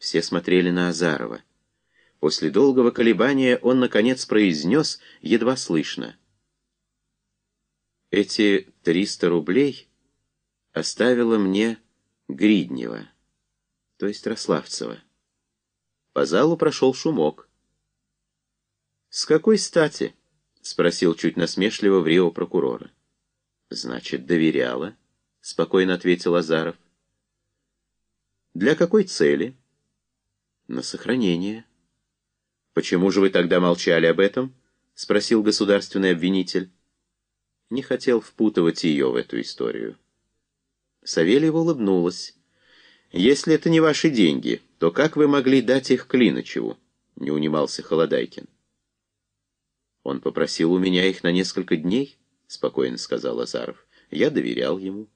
Все смотрели на Азарова. После долгого колебания он, наконец, произнес, едва слышно. «Эти триста рублей оставила мне Гриднева, то есть Рославцева». По залу прошел шумок. «С какой стати?» — спросил чуть насмешливо в Рио прокурора. «Значит, доверяла?» — спокойно ответил Азаров. «Для какой цели?» «На сохранение». «Почему же вы тогда молчали об этом?» — спросил государственный обвинитель. Не хотел впутывать ее в эту историю. Савельева улыбнулась. «Если это не ваши деньги, то как вы могли дать их Клиночеву?» — не унимался Холодайкин. «Он попросил у меня их на несколько дней», — спокойно сказал Азаров. «Я доверял ему».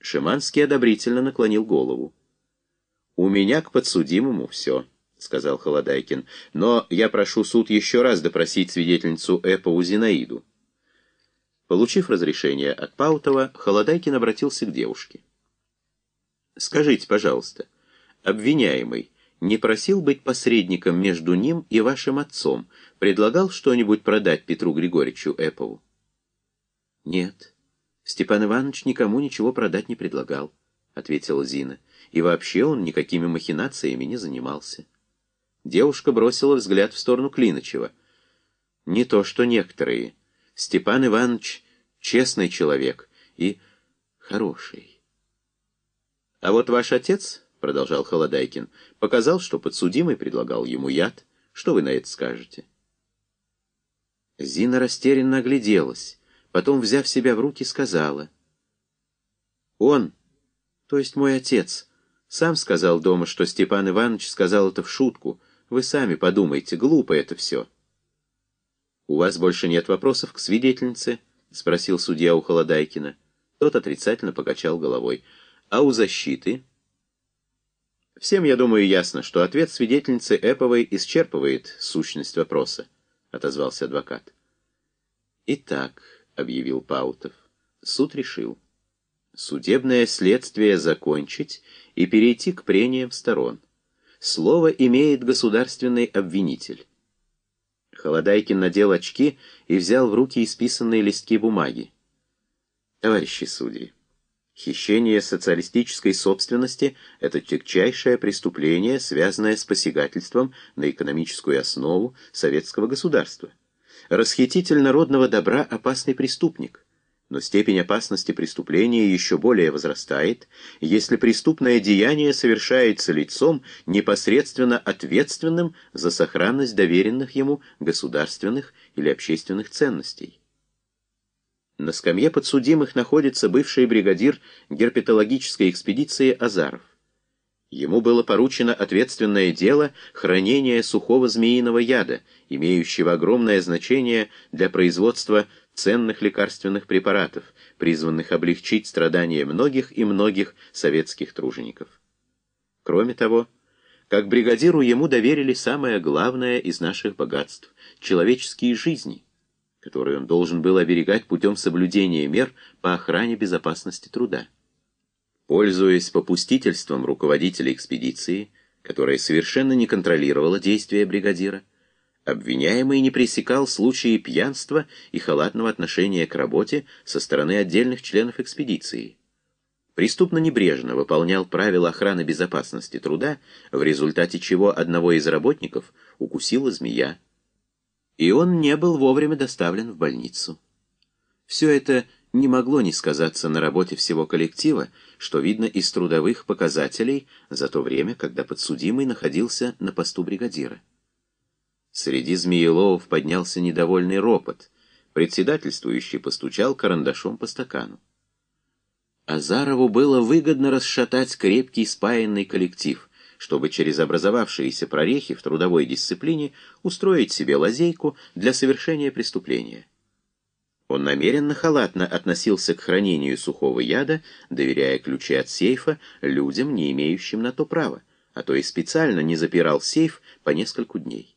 Шиманский одобрительно наклонил голову. «У меня к подсудимому все». — сказал Холодайкин. — Но я прошу суд еще раз допросить свидетельницу Эпову Зинаиду. Получив разрешение от Паутова, Холодайкин обратился к девушке. — Скажите, пожалуйста, обвиняемый не просил быть посредником между ним и вашим отцом, предлагал что-нибудь продать Петру Григорьевичу Эпову? — Нет, Степан Иванович никому ничего продать не предлагал, — ответила Зина. — И вообще он никакими махинациями не занимался. — Девушка бросила взгляд в сторону Клиночева. Не то что некоторые. Степан Иванович честный человек и хороший. А вот ваш отец, продолжал Холодайкин, показал, что подсудимый предлагал ему яд. Что вы на это скажете? Зина растерянно огляделась, потом, взяв себя в руки, сказала. Он, то есть мой отец, сам сказал дома, что Степан Иванович сказал это в шутку, вы сами подумайте, глупо это все. «У вас больше нет вопросов к свидетельнице?» — спросил судья у Холодайкина. Тот отрицательно покачал головой. «А у защиты?» «Всем, я думаю, ясно, что ответ свидетельницы Эповой исчерпывает сущность вопроса», — отозвался адвокат. «Итак», — объявил Паутов, — суд решил. Судебное следствие закончить и перейти к прениям сторон. Слово имеет государственный обвинитель. Холодайкин надел очки и взял в руки исписанные листки бумаги. Товарищи судьи, хищение социалистической собственности – это тягчайшее преступление, связанное с посягательством на экономическую основу советского государства. Расхититель народного добра – опасный преступник. Но степень опасности преступления еще более возрастает, если преступное деяние совершается лицом, непосредственно ответственным за сохранность доверенных ему государственных или общественных ценностей. На скамье подсудимых находится бывший бригадир герпетологической экспедиции Азаров. Ему было поручено ответственное дело хранения сухого змеиного яда, имеющего огромное значение для производства ценных лекарственных препаратов, призванных облегчить страдания многих и многих советских тружеников. Кроме того, как бригадиру ему доверили самое главное из наших богатств – человеческие жизни, которые он должен был оберегать путем соблюдения мер по охране безопасности труда. Пользуясь попустительством руководителя экспедиции, которая совершенно не контролировала действия бригадира, Обвиняемый не пресекал случаи пьянства и халатного отношения к работе со стороны отдельных членов экспедиции. Преступно небрежно выполнял правила охраны безопасности труда, в результате чего одного из работников укусила змея. И он не был вовремя доставлен в больницу. Все это не могло не сказаться на работе всего коллектива, что видно из трудовых показателей за то время, когда подсудимый находился на посту бригадира. Среди змееловов поднялся недовольный ропот. Председательствующий постучал карандашом по стакану. Азарову было выгодно расшатать крепкий спаянный коллектив, чтобы через образовавшиеся прорехи в трудовой дисциплине устроить себе лазейку для совершения преступления. Он намеренно халатно относился к хранению сухого яда, доверяя ключи от сейфа людям, не имеющим на то права, а то и специально не запирал сейф по нескольку дней.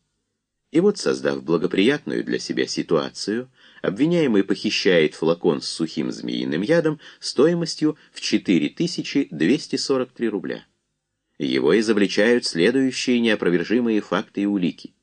И вот, создав благоприятную для себя ситуацию, обвиняемый похищает флакон с сухим змеиным ядом стоимостью в 4243 рубля. Его изобличают следующие неопровержимые факты и улики.